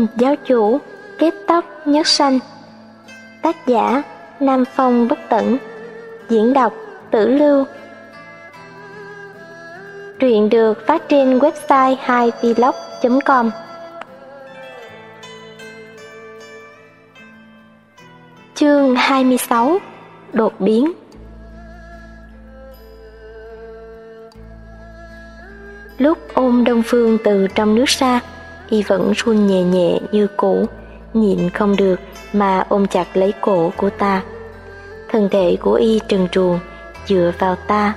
cung giáo chủ kết tóc nhất sanh. Tác giả, nam phong bất tẩn. Diễn đọc, tử lưu. Truyện được phát trên website 2vlog.com chương 26 đột biến. Lúc ôm đông phương từ trong nước ra y vẫn run nhẹ nhẹ như cũ, nhịn không được mà ôm chặt lấy cổ của ta. Thân thể của y trần truồng dựa vào ta.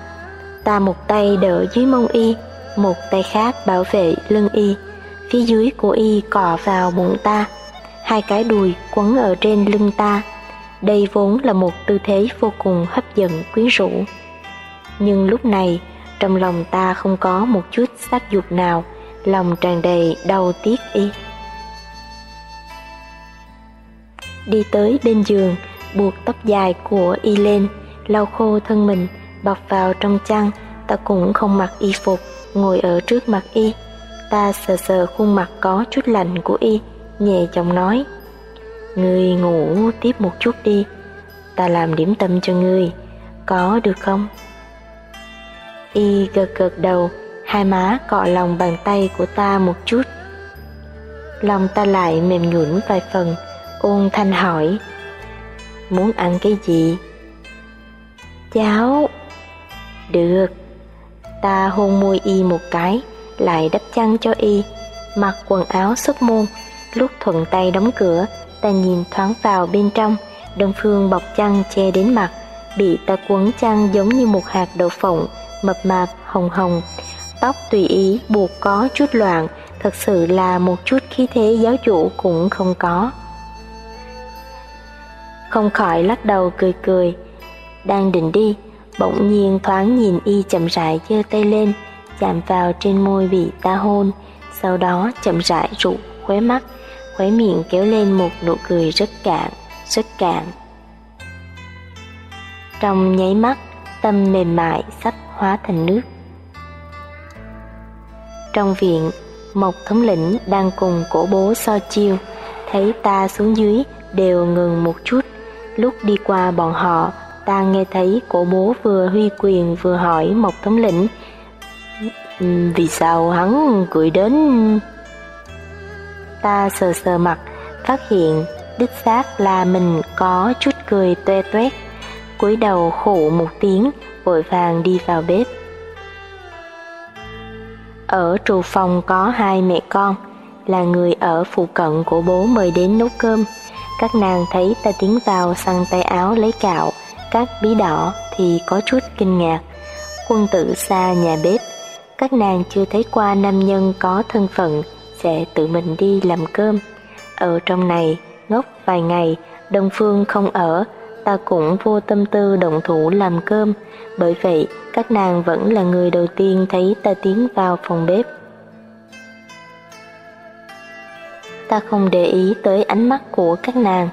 Ta một tay đỡ dưới mông y, một tay khác bảo vệ lưng y. Phía dưới của y cọ vào bụng ta. Hai cái đùi quấn ở trên lưng ta. Đây vốn là một tư thế vô cùng hấp dẫn, quyến rũ. Nhưng lúc này, trong lòng ta không có một chút sắc dục nào lòng tràn đầy đau tiếc y. Đi tới bên giường, buộc tóc dài của y lên, lau khô thân mình, bọc vào trong chăn, ta cũng không mặc y phục, ngồi ở trước mặt y. Ta sờ sờ khuôn mặt có chút lạnh của y, nhẹ giọng nói, ngươi ngủ tiếp một chút đi, ta làm điểm tâm cho ngươi, có được không? Y gật gật đầu hai má cọ lòng bàn tay của ta một chút. Lòng ta lại mềm nhũn vài phần, ôn thanh hỏi, muốn ăn cái gì? Cháo. Được. Ta hôn môi y một cái, lại đắp chăn cho y, mặc quần áo xuất môn. Lúc thuận tay đóng cửa, ta nhìn thoáng vào bên trong đơn phương bọc chăn che đến mặt, bị ta quấn chăn giống như một hạt đậu phộng, mập mạp, hồng hồng tóc tùy ý, buộc có chút loạn. Thật sự là một chút khí thế giáo chủ cũng không có. Không khỏi lắc đầu cười cười. Đang định đi, bỗng nhiên thoáng nhìn y chậm rãi giơ tay lên, chạm vào trên môi bị ta hôn. Sau đó chậm rãi rụ khóe mắt, khóe miệng kéo lên một nụ cười rất cạn rất cạn. Trong nháy mắt, tâm mềm mại sắp hóa thành nước trong viện. Mộc thống lĩnh đang cùng cổ bố so chiêu. Thấy ta xuống dưới, đều ngừng một chút. Lúc đi qua bọn họ, Ta nghe thấy cổ bố vừa huy quyền vừa hỏi Mộc thống lĩnh. Ừ, vì sao hắn cười đến? Ta sờ sờ mặt, Phát hiện đích xác là mình có chút cười toe toét. Cúi đầu khụ một tiếng, vội vàng đi vào bếp ở trù phòng có hai mẹ con, là người ở phụ cận của bố mời đến nấu cơm. Các nàng thấy ta tiến vào săn tay áo lấy cạo, các bí đỏ thì có chút kinh ngạc. Quân tử xa nhà bếp, các nàng chưa thấy qua nam nhân có thân phận sẽ tự mình đi làm cơm. Ở trong này, ngốc vài ngày, Đông Phương không ở, ta cũng vô tâm tư động thủ làm cơm, bởi vậy các nàng vẫn là người đầu tiên thấy ta tiến vào phòng bếp. Ta không để ý tới ánh mắt của các nàng,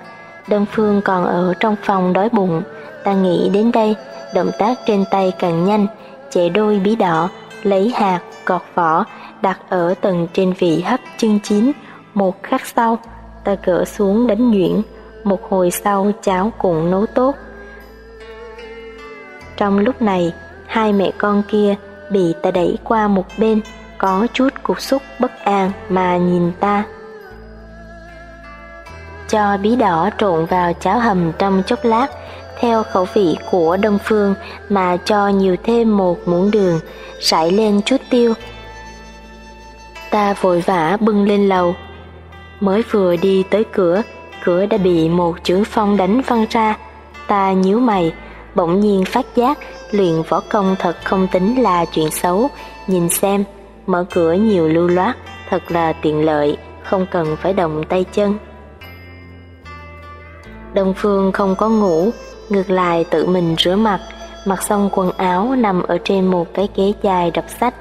đơn phương còn ở trong phòng đói bụng, ta nghĩ đến đây, động tác trên tay càng nhanh, chạy đôi bí đỏ, lấy hạt, gọt vỏ, đặt ở tầng trên vị hấp chân chín, một khắc sau, ta cỡ xuống đánh nhuyễn, một hồi sau cháo cũng nấu tốt. Trong lúc này, hai mẹ con kia bị ta đẩy qua một bên, có chút cục xúc bất an mà nhìn ta. Cho bí đỏ trộn vào cháo hầm trong chốc lát, theo khẩu vị của Đông Phương mà cho nhiều thêm một muỗng đường, rải lên chút tiêu. Ta vội vã bưng lên lầu. Mới vừa đi tới cửa, cửa đã bị một chưởng phong đánh văng ra. Ta nhíu mày, bỗng nhiên phát giác luyện võ công thật không tính là chuyện xấu, nhìn xem, mở cửa nhiều lưu loát, thật là tiện lợi, không cần phải động tay chân. Đông Phương không có ngủ, ngược lại tự mình rửa mặt, mặc xong quần áo nằm ở trên một cái ghế dài đọc sách.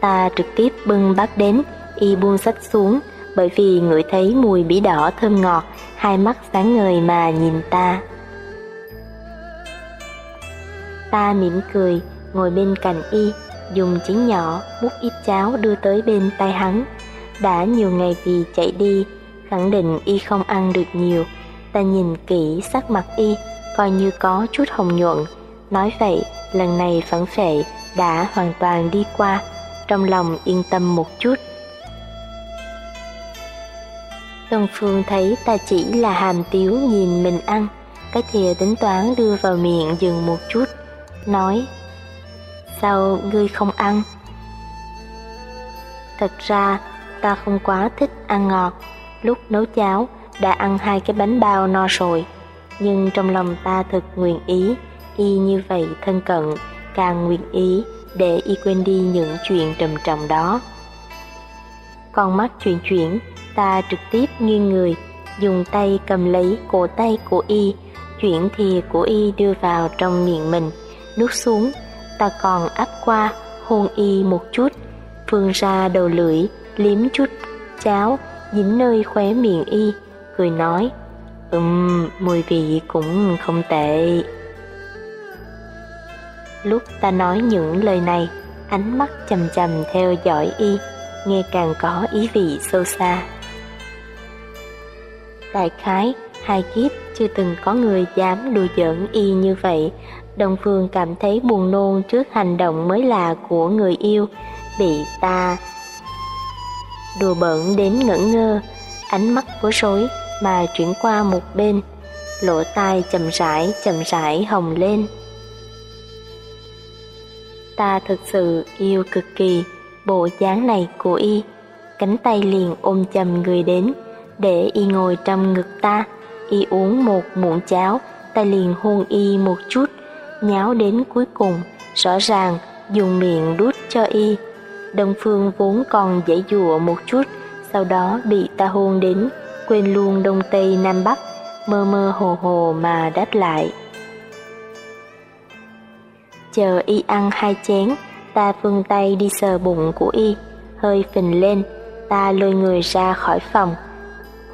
Ta trực tiếp bưng bát đến, y buông sách xuống, bởi vì ngửi thấy mùi bí đỏ thơm ngọt, hai mắt sáng ngời mà nhìn ta. Ta mỉm cười, ngồi bên cạnh y, dùng chén nhỏ múc ít cháo đưa tới bên tay hắn. đã nhiều ngày vì chạy đi, khẳng định y không ăn được nhiều. Ta nhìn kỹ sắc mặt y, coi như có chút hồng nhuận. Nói vậy, lần này phản phệ đã hoàn toàn đi qua, trong lòng yên tâm một chút. Đông Phương thấy ta chỉ là hàm tiếu nhìn mình ăn, cái thìa tính toán đưa vào miệng dừng một chút, nói Sao ngươi không ăn? Thật ra ta không quá thích ăn ngọt, lúc nấu cháo đã ăn hai cái bánh bao no rồi, nhưng trong lòng ta thật nguyện ý, y như vậy thân cận, càng nguyện ý để y quên đi những chuyện trầm trọng đó. Con mắt chuyển chuyển, ta trực tiếp nghiêng người, dùng tay cầm lấy cổ tay của y, chuyển thìa của y đưa vào trong miệng mình, nuốt xuống, ta còn áp qua, hôn y một chút, phương ra đầu lưỡi, liếm chút cháo, dính nơi khóe miệng y, cười nói, ừm, mùi vị cũng không tệ. Lúc ta nói những lời này, ánh mắt chầm chầm theo dõi y, nghe càng có ý vị sâu xa. Đại khái, hai kiếp chưa từng có người dám đùa giỡn y như vậy. Đồng Phương cảm thấy buồn nôn trước hành động mới lạ của người yêu, bị ta đùa bỡn đến ngẩn ngơ, ánh mắt bối rối mà chuyển qua một bên, lỗ tai chậm rãi chậm rãi hồng lên. Ta thực sự yêu cực kỳ bộ dáng này của y, cánh tay liền ôm chầm người đến, để y ngồi trong ngực ta, y uống một muỗng cháo, ta liền hôn y một chút, nháo đến cuối cùng, rõ ràng dùng miệng đút cho y. Đông Phương vốn còn dãy dụa một chút, sau đó bị ta hôn đến, quên luôn Đông Tây Nam Bắc, mơ mơ hồ hồ mà đáp lại. Chờ y ăn hai chén, ta vươn tay đi sờ bụng của y, hơi phình lên, ta lôi người ra khỏi phòng,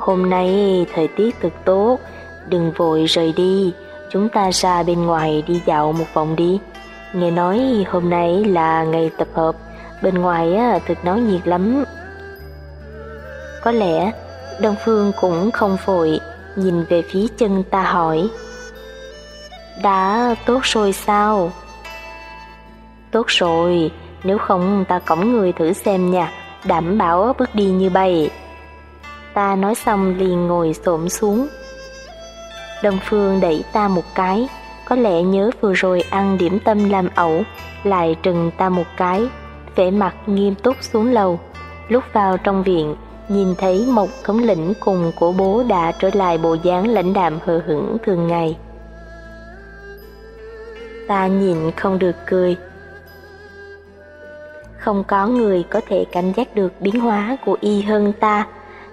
Hôm nay thời tiết thật tốt, đừng vội rời đi, chúng ta ra bên ngoài đi dạo một vòng đi. Nghe nói hôm nay là ngày tập hợp, bên ngoài á, thật náo nhiệt lắm. Có lẽ Đông Phương cũng không vội, nhìn về phía chân ta hỏi. Đã tốt rồi sao? Tốt rồi, nếu không ta cõng người thử xem nha, đảm bảo bước đi như bay. Ta nói xong liền ngồi xổm xuống. Đông Phương đẩy ta một cái, có lẽ nhớ vừa rồi ăn điểm tâm làm ẩu, lại trừng ta một cái, vẻ mặt nghiêm túc xuống lầu. Lúc vào trong viện, nhìn thấy một thống lĩnh cùng của bố đã trở lại bộ dáng lãnh đạm hờ hững thường ngày. Ta nhìn không được cười. Không có người có thể cảm giác được biến hóa của y hơn ta.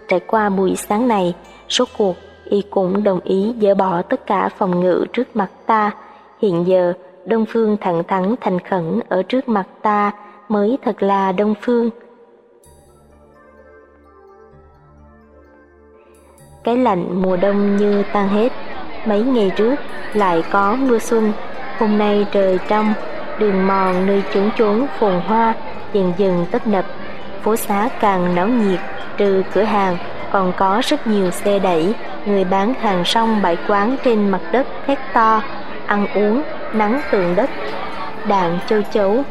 Trải qua buổi sáng này, rốt cuộc y cũng đồng ý dỡ bỏ tất cả phòng ngự trước mặt ta. Hiện giờ, Đông Phương thẳng thắn thành khẩn ở trước mặt ta mới thật là Đông Phương. Cái lạnh mùa đông như tan hết, mấy ngày trước lại có mưa xuân, hôm nay trời trong, đường mòn nơi trốn trốn phồn hoa dần dần tấp nập, phố xá càng náo nhiệt trừ cửa hàng còn có rất nhiều xe đẩy, người bán hàng rong bãi quán trên mặt đất thét to, ăn uống, nắng tường đất, đạn châu chấu,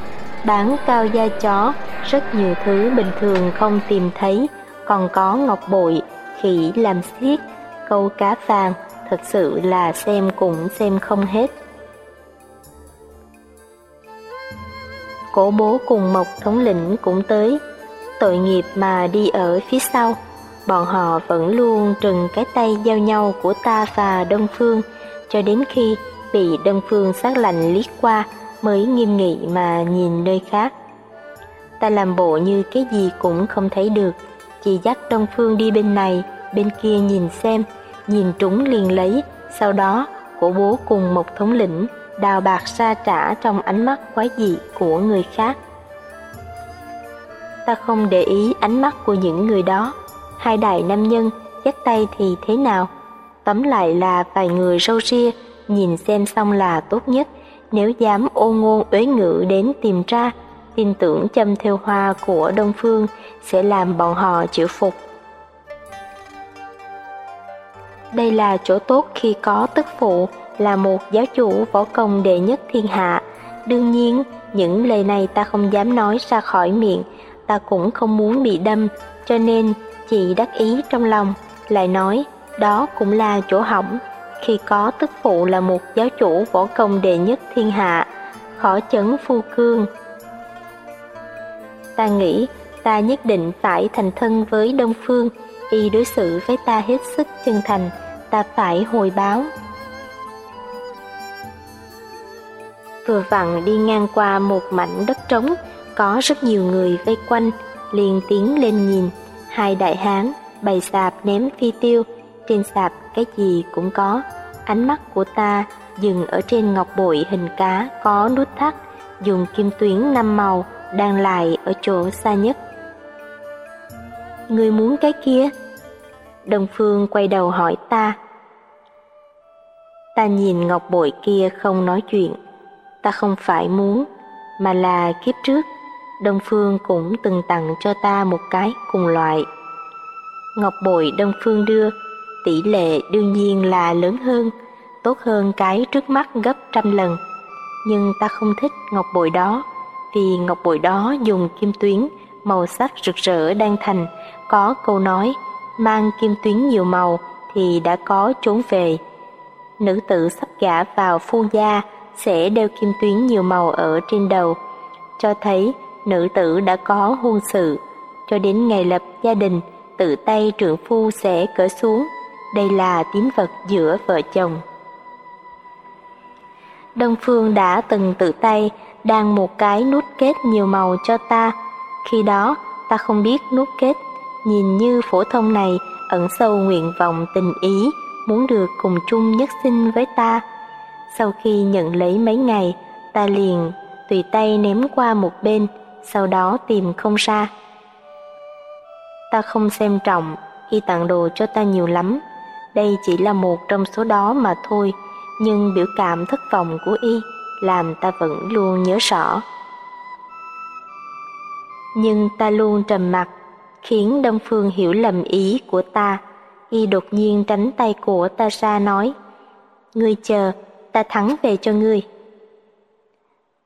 bán cao da chó, rất nhiều thứ bình thường không tìm thấy, còn có ngọc bội, khỉ làm xiết, câu cá vàng, thật sự là xem cũng xem không hết. Cổ bố cùng Mộc thống lĩnh cũng tới, tội nghiệp mà đi ở phía sau. Bọn họ vẫn luôn trừng cái tay giao nhau của ta và Đông Phương, cho đến khi bị Đông Phương sát lạnh liếc qua mới nghiêm nghị mà nhìn nơi khác. Ta làm bộ như cái gì cũng không thấy được, chỉ dắt Đông Phương đi bên này, bên kia nhìn xem, nhìn trúng liền lấy, sau đó của bố cùng một thống lĩnh đào bạc sa trả trong ánh mắt quái dị của người khác ta không để ý ánh mắt của những người đó. Hai đại nam nhân dắt tay thì thế nào? Tóm lại là vài người râu ria, nhìn xem xong là tốt nhất. Nếu dám ô ngôn uế ngữ đến tìm ra, tin tưởng châm theo hoa của Đông Phương sẽ làm bọn họ chịu phục. Đây là chỗ tốt khi có tức phụ là một giáo chủ võ công đệ nhất thiên hạ. Đương nhiên, những lời này ta không dám nói ra khỏi miệng, ta cũng không muốn bị đâm, cho nên chị đắc ý trong lòng, lại nói đó cũng là chỗ hỏng. Khi có tức phụ là một giáo chủ võ công đệ nhất thiên hạ, khó chấn phu cương. Ta nghĩ ta nhất định phải thành thân với Đông Phương, y đối xử với ta hết sức chân thành, ta phải hồi báo. Vừa vặn đi ngang qua một mảnh đất trống, có rất nhiều người vây quanh, liền tiến lên nhìn, hai đại hán bày sạp ném phi tiêu, trên sạp cái gì cũng có. Ánh mắt của ta dừng ở trên ngọc bội hình cá có nút thắt, dùng kim tuyến năm màu đang lại ở chỗ xa nhất. Người muốn cái kia? Đồng Phương quay đầu hỏi ta. Ta nhìn ngọc bội kia không nói chuyện. Ta không phải muốn, mà là kiếp trước, Đông Phương cũng từng tặng cho ta một cái cùng loại. Ngọc bội Đông Phương đưa, tỷ lệ đương nhiên là lớn hơn, tốt hơn cái trước mắt gấp trăm lần. Nhưng ta không thích ngọc bội đó, vì ngọc bội đó dùng kim tuyến, màu sắc rực rỡ đang thành, có câu nói, mang kim tuyến nhiều màu thì đã có trốn về. Nữ tử sắp gả vào phu gia sẽ đeo kim tuyến nhiều màu ở trên đầu, cho thấy nữ tử đã có hôn sự, cho đến ngày lập gia đình, tự tay trượng phu sẽ cởi xuống, đây là tín vật giữa vợ chồng. Đông Phương đã từng tự tay đan một cái nút kết nhiều màu cho ta, khi đó ta không biết nút kết, nhìn như phổ thông này ẩn sâu nguyện vọng tình ý, muốn được cùng chung nhất sinh với ta. Sau khi nhận lấy mấy ngày, ta liền tùy tay ném qua một bên, sau đó tìm không ra. Ta không xem trọng, y tặng đồ cho ta nhiều lắm, đây chỉ là một trong số đó mà thôi, nhưng biểu cảm thất vọng của y làm ta vẫn luôn nhớ rõ. Nhưng ta luôn trầm mặc, khiến Đông Phương hiểu lầm ý của ta. Y đột nhiên tránh tay của ta ra nói, Ngươi chờ, ta thắng về cho ngươi.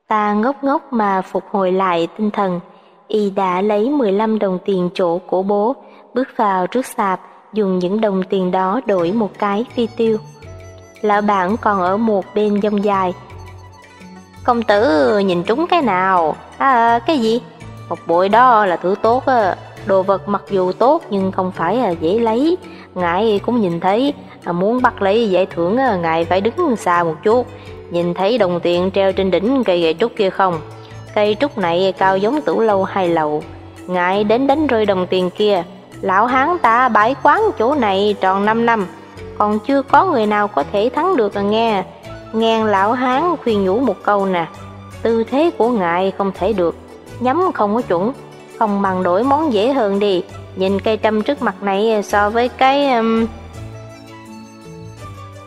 Ta ngốc ngốc mà phục hồi lại tinh thần, y đã lấy 15 đồng tiền chỗ của bố, bước vào trước sạp, dùng những đồng tiền đó đổi một cái phi tiêu. Lão bản còn ở một bên dông dài. Công tử nhìn trúng cái nào? À, cái gì? Một bội đó là thứ tốt á. Đồ vật mặc dù tốt nhưng không phải là dễ lấy. Ngài cũng nhìn thấy, muốn bắt lấy giải thưởng ngài phải đứng xa một chút. Nhìn thấy đồng tiền treo trên đỉnh cây gậy trúc kia không? Cây trúc này cao giống tủ lâu hai lầu. Ngại đến đánh rơi đồng tiền kia. Lão hán ta bãi quán chỗ này tròn 5 năm, còn chưa có người nào có thể thắng được à nghe. Nghe lão hán khuyên nhủ một câu nè, tư thế của ngài không thể được, nhắm không có chuẩn, không bằng đổi món dễ hơn đi. Nhìn cây trăm trước mặt này so với cái... Um...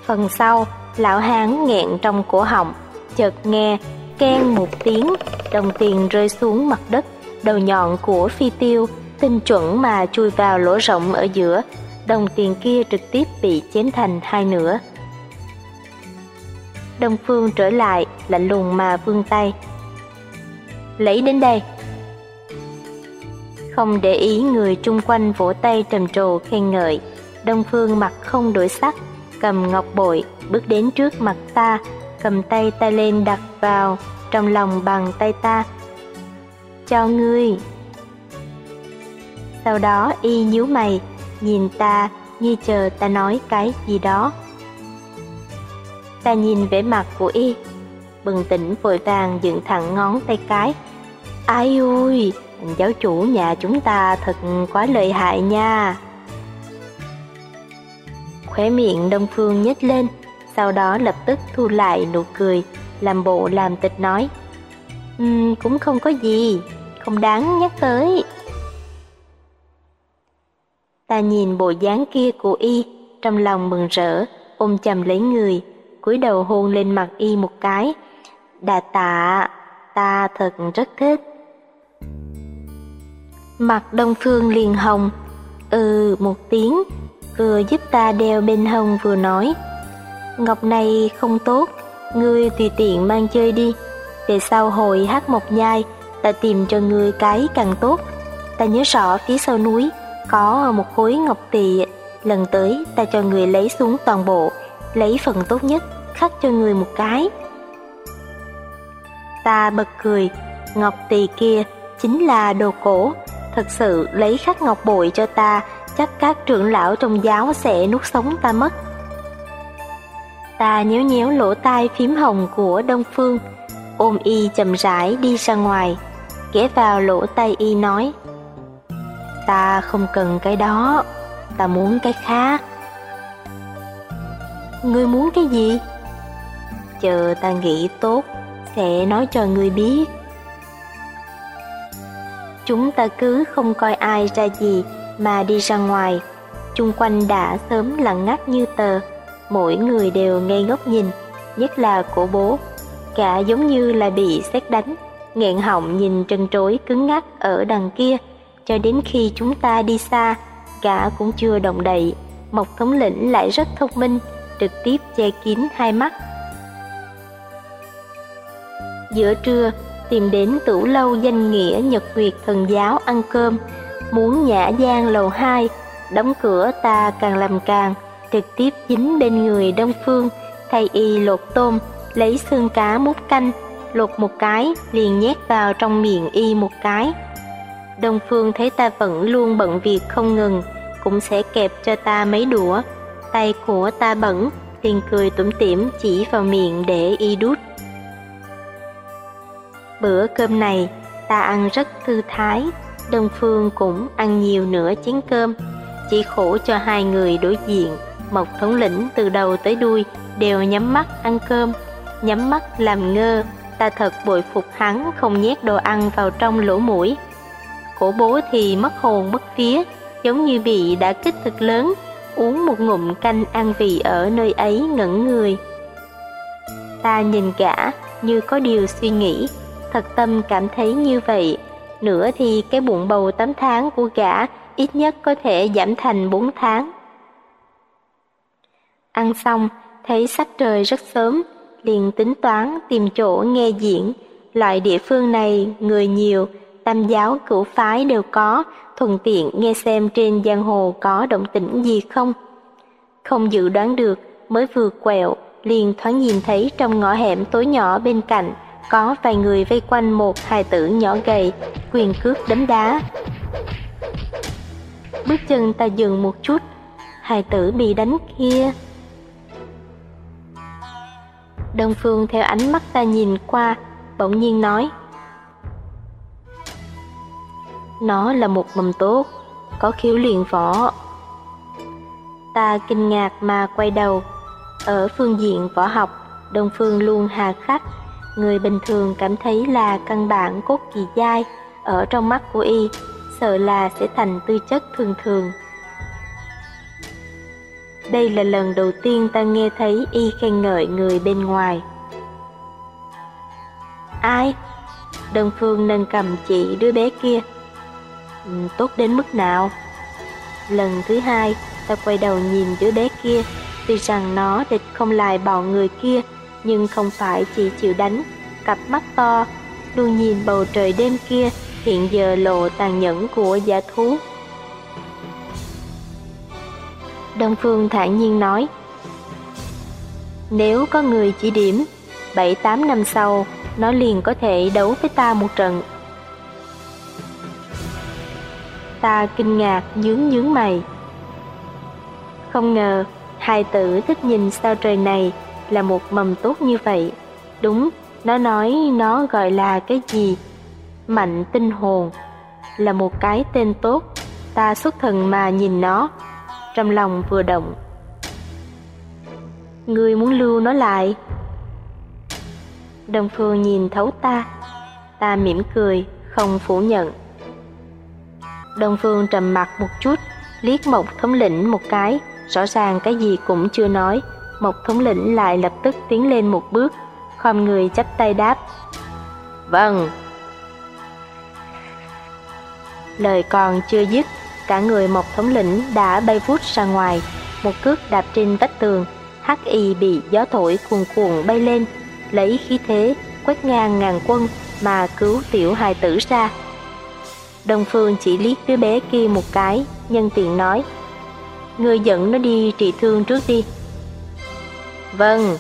Phần sau, lão hán nghẹn trong cổ họng, chợt nghe, keng một tiếng, đồng tiền rơi xuống mặt đất, đầu nhọn của phi tiêu tinh chuẩn mà chui vào lỗ rộng ở giữa, đồng tiền kia trực tiếp bị chém thành hai nửa. Đông Phương trở lại, lạnh lùng mà vươn tay. Lấy đến đây. Không để ý người chung quanh vỗ tay trầm trồ khen ngợi, Đông Phương mặt không đổi sắc, cầm ngọc bội, bước đến trước mặt ta, cầm tay ta lên đặt vào trong lòng bằng tay ta. Cho ngươi. Sau đó y nhíu mày, nhìn ta như chờ ta nói cái gì đó. Ta nhìn vẻ mặt của y, bừng tỉnh vội vàng dựng thẳng ngón tay cái. Ai ui, giáo chủ nhà chúng ta thật quá lợi hại nha. Khóe miệng Đông Phương nhếch lên, sau đó lập tức thu lại nụ cười, làm bộ làm tịch nói. Um, cũng không có gì, không đáng nhắc tới. Ta nhìn bộ dáng kia của y, trong lòng mừng rỡ, ôm chầm lấy người, cúi đầu hôn lên mặt y một cái. Đà tạ, ta thật rất thích. Mặt Đông Phương liền hồng, ừ một tiếng, vừa giúp ta đeo bên hông vừa nói. Ngọc này không tốt, ngươi tùy tiện mang chơi đi. Về sau hồi hát mộc nhai, ta tìm cho ngươi cái càng tốt. Ta nhớ rõ phía sau núi có một khối ngọc tỳ, lần tới ta cho người lấy xuống toàn bộ, lấy phần tốt nhất, khắc cho người một cái. Ta bật cười, ngọc tỳ kia chính là đồ cổ, thật sự lấy khắc ngọc bội cho ta, chắc các trưởng lão trong giáo sẽ nuốt sống ta mất. Ta nhéo nhéo lỗ tai phím hồng của Đông Phương, ôm y chậm rãi đi ra ngoài, ghé vào lỗ tai y nói: "Ta không cần cái đó, ta muốn cái khác." "Ngươi muốn cái gì?" "Chờ ta nghĩ tốt, sẽ nói cho ngươi biết." Chúng ta cứ không coi ai ra gì mà đi ra ngoài, chung quanh đã sớm lặng ngắt như tờ. Mỗi người đều ngây ngốc nhìn, nhất là cổ bố, cả giống như là bị xét đánh, nghẹn họng nhìn trân trối cứng ngắc ở đằng kia, cho đến khi chúng ta đi xa, cả cũng chưa động đậy, Mộc thống lĩnh lại rất thông minh, trực tiếp che kín hai mắt. Giữa trưa, tìm đến tủ lâu danh nghĩa Nhật Việt thần giáo ăn cơm, muốn nhã gian lầu 2, đóng cửa ta càng làm càng, trực tiếp dính bên người Đông Phương, thay y lột tôm, lấy xương cá múc canh, lột một cái, liền nhét vào trong miệng y một cái. Đông Phương thấy ta vẫn luôn bận việc không ngừng, cũng sẽ kẹp cho ta mấy đũa. Tay của ta bẩn, liền cười tủm tỉm chỉ vào miệng để y đút. Bữa cơm này, ta ăn rất thư thái, Đông Phương cũng ăn nhiều nửa chén cơm, chỉ khổ cho hai người đối diện Mộc thống lĩnh từ đầu tới đuôi đều nhắm mắt ăn cơm, nhắm mắt làm ngơ, ta thật bội phục hắn không nhét đồ ăn vào trong lỗ mũi. Cổ bố thì mất hồn mất vía, giống như bị đã kích thực lớn, uống một ngụm canh ăn vị ở nơi ấy ngẩn người. Ta nhìn gã như có điều suy nghĩ, thật tâm cảm thấy như vậy, nữa thì cái bụng bầu 8 tháng của gã ít nhất có thể giảm thành 4 tháng. Ăn xong, thấy sắc trời rất sớm, liền tính toán tìm chỗ nghe diễn. Loại địa phương này người nhiều, tam giáo cửu phái đều có, thuận tiện nghe xem trên giang hồ có động tĩnh gì không. Không dự đoán được, mới vừa quẹo, liền thoáng nhìn thấy trong ngõ hẻm tối nhỏ bên cạnh có vài người vây quanh một hài tử nhỏ gầy, quyền cước đấm đá. Bước chân ta dừng một chút, hài tử bị đánh kia Đông Phương theo ánh mắt ta nhìn qua, bỗng nhiên nói. Nó là một mầm tốt, có khiếu luyện võ. Ta kinh ngạc mà quay đầu. Ở phương diện võ học, Đông Phương luôn hà khắc. Người bình thường cảm thấy là căn bản cốt kỳ dai, ở trong mắt của y, sợ là sẽ thành tư chất thường thường. Đây là lần đầu tiên ta nghe thấy y khen ngợi người bên ngoài. Ai? Đơn Phương nâng cầm chị đứa bé kia. Ừ, tốt đến mức nào? Lần thứ hai, ta quay đầu nhìn đứa bé kia, tuy rằng nó địch không lại bọn người kia, nhưng không phải chỉ chịu đánh, cặp mắt to, luôn nhìn bầu trời đêm kia hiện giờ lộ tàn nhẫn của giả thú. Đông Phương thản nhiên nói Nếu có người chỉ điểm 7-8 năm sau Nó liền có thể đấu với ta một trận. Ta kinh ngạc nhướng nhướng mày. Không ngờ Hai tử thích nhìn sao trời này là một mầm tốt như vậy Đúng, nó nói nó gọi là cái gì Mạnh tinh hồn Là một cái tên tốt Ta xuất thần mà nhìn nó trong lòng vừa động. Ngươi muốn lưu nó lại. đồng Phương nhìn thấu ta, ta mỉm cười, không phủ nhận. đồng Phương trầm mặt một chút, liếc Mộc thống lĩnh một cái, rõ ràng cái gì cũng chưa nói một thống lĩnh lại lập tức tiến lên một bước, khom người chắp tay đáp. Vâng. lời còn chưa dứt, cả người một thống lĩnh đã bay vút ra ngoài, một cước đạp trên vách tường, hắc y bị gió thổi cuồn cuộn bay lên, lấy khí thế quét ngang ngàn quân mà cứu tiểu hài tử ra. Đông Phương chỉ liếc đứa bé kia một cái, nhân tiện nói, Người dẫn nó đi trị thương trước đi. Vâng,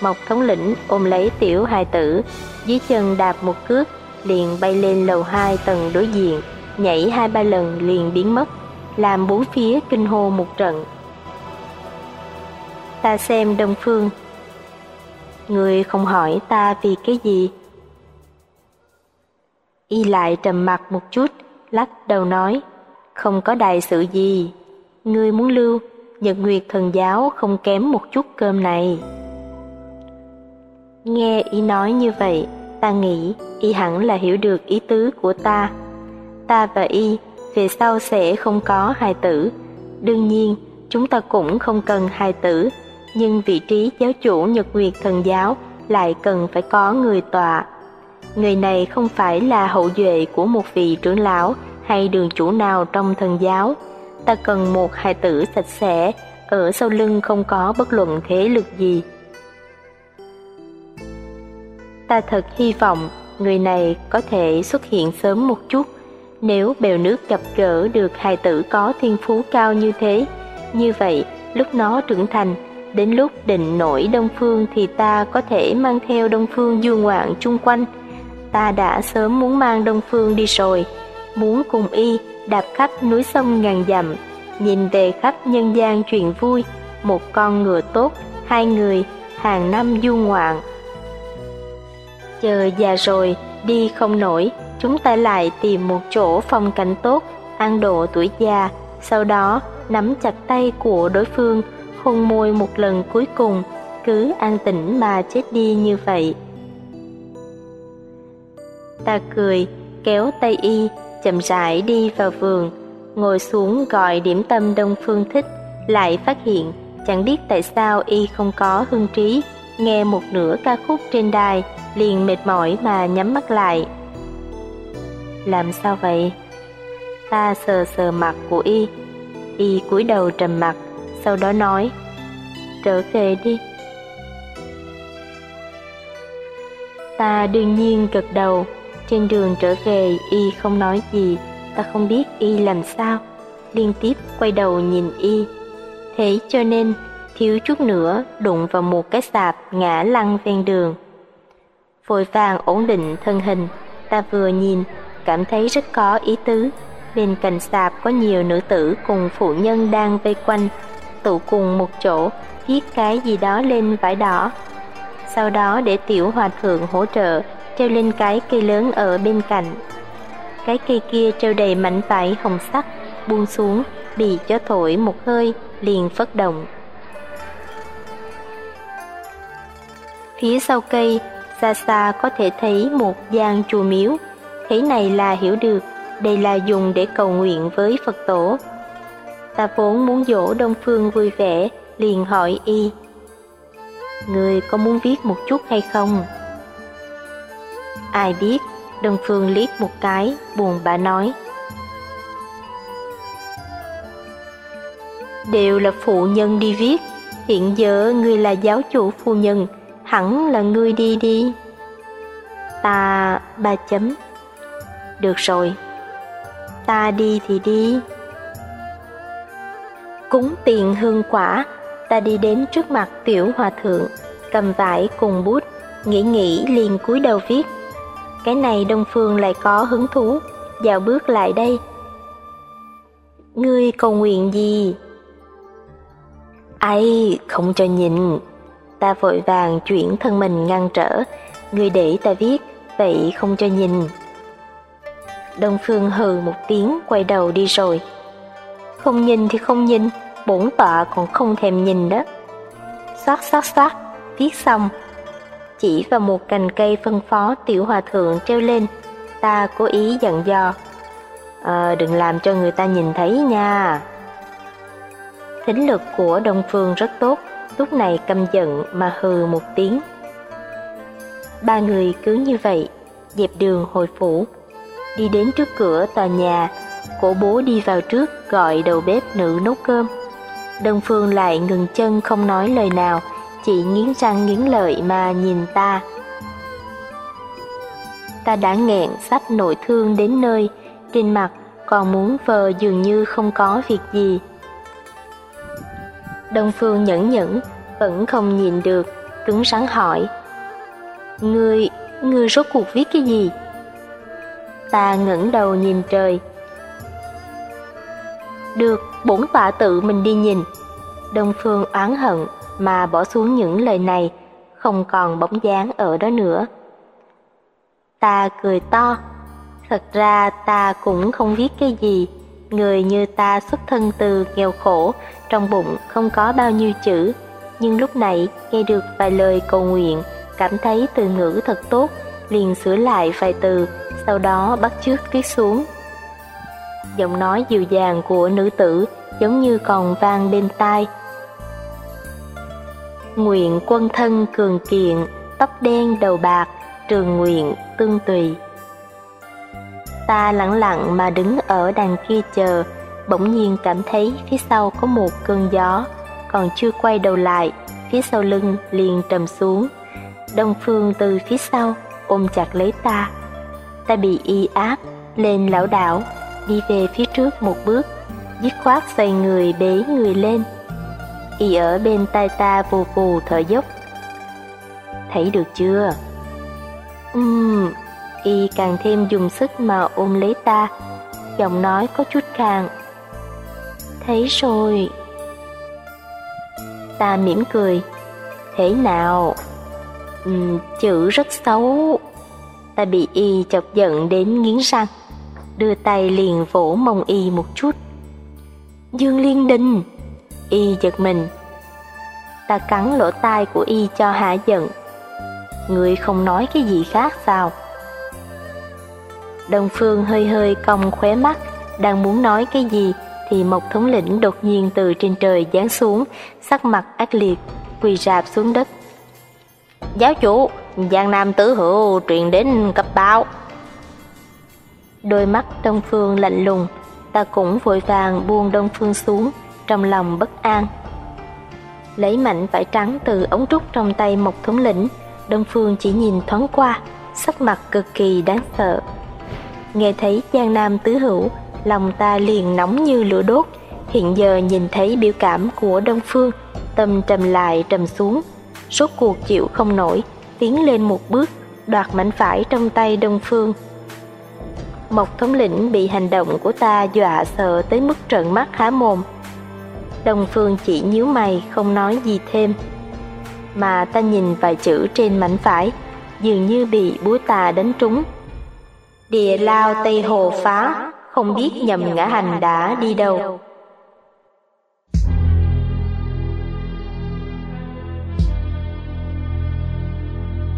Mộc thống lĩnh ôm lấy tiểu hài tử, dưới chân đạp một cước, liền bay lên lầu hai tầng đối diện, nhảy hai ba lần liền biến mất, làm bốn phía kinh hô một trận. Ta xem Đông Phương. Người không hỏi ta vì cái gì? Y lại trầm mặt một chút, lắc đầu nói, không có đại sự gì. Ngươi muốn lưu, Nhật Nguyệt thần giáo không kém một chút cơm này. Nghe y nói như vậy, ta nghĩ y hẳn là hiểu được ý tứ của ta. Ta và y về sau sẽ không có hài tử. Đương nhiên, chúng ta cũng không cần hài tử, nhưng vị trí giáo chủ Nhật Nguyệt thần giáo lại cần phải có người tọa. Người này không phải là hậu duệ của một vị trưởng lão hay đường chủ nào trong thần giáo. Ta cần một hài tử sạch sẽ, ở sau lưng không có bất luận thế lực gì. Ta thật hy vọng người này có thể xuất hiện sớm một chút. Nếu bèo nước gặp gỡ được hài tử có thiên phú cao như thế, như vậy lúc nó trưởng thành, đến lúc định nổi Đông Phương thì ta có thể mang theo Đông Phương du ngoạn chung quanh. Ta đã sớm muốn mang Đông Phương đi rồi, muốn cùng y đạp khắp núi sông ngàn dặm, nhìn về khắp nhân gian chuyện vui, một con ngựa tốt, hai người, hàng năm du ngoạn. Chờ già rồi, đi không nổi, chúng ta lại tìm một chỗ phong cảnh tốt, ăn độ tuổi già, sau đó nắm chặt tay của đối phương, hôn môi một lần cuối cùng, cứ an tĩnh mà chết đi như vậy. Ta cười, kéo tay y, chậm rãi đi vào vườn, ngồi xuống gọi điểm tâm Đông Phương thích, lại phát hiện chẳng biết tại sao y không có hương trí, nghe một nửa ca khúc trên đài, liền mệt mỏi mà nhắm mắt lại. Làm sao vậy? Ta sờ sờ mặt của y, y cúi đầu trầm mặt, sau đó nói, trở về đi. Ta đương nhiên gật đầu, trên đường trở về y không nói gì, ta không biết y làm sao, liên tiếp quay đầu nhìn y. Thế cho nên, thiếu chút nữa đụng vào một cái sạp ngã lăn ven đường. Vội vàng ổn định thân hình, ta vừa nhìn, cảm thấy rất có ý tứ. Bên cạnh sạp có nhiều nữ tử cùng phụ nhân đang vây quanh, tụ cùng một chỗ, viết cái gì đó lên vải đỏ. Sau đó để tiểu hòa thượng hỗ trợ treo lên cái cây lớn ở bên cạnh. Cái cây kia treo đầy mảnh vải hồng sắc, buông xuống, bị gió thổi một hơi, liền phất động. Phía sau cây, xa xa có thể thấy một gian chùa miếu. Thế này là hiểu được, đây là dùng để cầu nguyện với Phật tổ. Ta vốn muốn dỗ Đông Phương vui vẻ, liền hỏi y. Người có muốn viết một chút hay không? Ai biết, Đông Phương liếc một cái, buồn bã nói. Đều là phụ nhân đi viết, hiện giờ người là giáo chủ phu nhân, hẳn là ngươi đi đi. Ta ba chấm. Được rồi, ta đi thì đi. Cúng tiền hương quả, ta đi đến trước mặt tiểu hòa thượng, cầm vải cùng bút, nghĩ nghĩ liền cúi đầu viết. Cái này Đông Phương lại có hứng thú, dạo bước lại đây. Ngươi cầu nguyện gì? Ai, không cho nhìn. Ta vội vàng chuyển thân mình ngăn trở, ngươi để ta viết, vậy không cho nhìn. Đông Phương hừ một tiếng quay đầu đi rồi. Không nhìn thì không nhìn, bổn tọa còn không thèm nhìn đó. Xoát xoát xoát, viết xong, chỉ vào một cành cây phân phó tiểu hòa thượng treo lên, ta cố ý dặn dò. À, đừng làm cho người ta nhìn thấy nha. Thính lực của Đông Phương rất tốt, lúc này căm giận mà hừ một tiếng. Ba người cứ như vậy, dẹp đường hồi phủ, đi đến trước cửa tòa nhà, cổ bố đi vào trước gọi đầu bếp nữ nấu cơm. Đông Phương lại ngừng chân không nói lời nào, chị nghiến răng nghiến lợi mà nhìn ta. Ta đã nghẹn sách nội thương đến nơi, trên mặt còn muốn vờ dường như không có việc gì. Đông Phương nhẫn nhẫn, vẫn không nhìn được, cứng rắn hỏi. Ngươi, ngươi rốt cuộc viết cái gì? Ta ngẩng đầu nhìn trời. Được, bổn tọa tự mình đi nhìn. Đông Phương oán hận mà bỏ xuống những lời này, không còn bóng dáng ở đó nữa. Ta cười to. Thật ra ta cũng không viết cái gì. Người như ta xuất thân từ nghèo khổ, trong bụng không có bao nhiêu chữ, nhưng lúc nãy nghe được vài lời cầu nguyện, cảm thấy từ ngữ thật tốt, liền sửa lại vài từ, sau đó bắt chước viết xuống. Giọng nói dịu dàng của nữ tử giống như còn vang bên tai. Nguyện quân thân cường kiện, tóc đen đầu bạc, trường nguyện tương tùy. Ta lặng lặng mà đứng ở đằng kia chờ, bỗng nhiên cảm thấy phía sau có một cơn gió, còn chưa quay đầu lại, phía sau lưng liền trầm xuống. Đông Phương từ phía sau ôm chặt lấy ta. Ta bị y áp, lên lão đảo, đi về phía trước một bước, dứt khoát xoay người bế người lên. Y ở bên tai ta vù vù thở dốc. Thấy được chưa? Ừm, y càng thêm dùng sức mà ôm lấy ta, giọng nói có chút khàn. Thấy rồi. Ta mỉm cười. Thế nào? Uhm, chữ rất xấu. Ta bị y chọc giận đến nghiến răng, đưa tay liền vỗ mông y một chút. Dương Liên Đình! Y giật mình. Ta cắn lỗ tai của y cho hạ giận. Người không nói cái gì khác sao? Đông Phương hơi hơi cong khóe mắt, đang muốn nói cái gì thì một thống lĩnh đột nhiên từ trên trời giáng xuống, sắc mặt ác liệt, quỳ rạp xuống đất. Giáo chủ, Giang Nam Tứ Hữu truyền đến cấp báo. Đôi mắt Đông Phương lạnh lùng, ta cũng vội vàng buông Đông Phương xuống, trong lòng bất an. Lấy mảnh vải trắng từ ống trúc trong tay một thống lĩnh, Đông Phương chỉ nhìn thoáng qua, sắc mặt cực kỳ đáng sợ. Nghe thấy Giang Nam Tứ Hữu, lòng ta liền nóng như lửa đốt, hiện giờ nhìn thấy biểu cảm của Đông Phương, tâm trầm lại trầm xuống, rốt cuộc chịu không nổi, tiến lên một bước, đoạt mảnh phải trong tay Đông Phương. Mộc thống lĩnh bị hành động của ta dọa sợ tới mức trợn mắt há mồm. Đông Phương chỉ nhíu mày không nói gì thêm. Mà ta nhìn vài chữ trên mảnh phải, dường như bị búa tà đánh trúng. Địa lao Tây Hồ phá, không biết nhầm ngã hành đã đi đâu.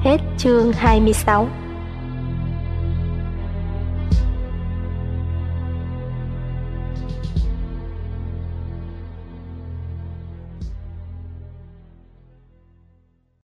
Hết chương 26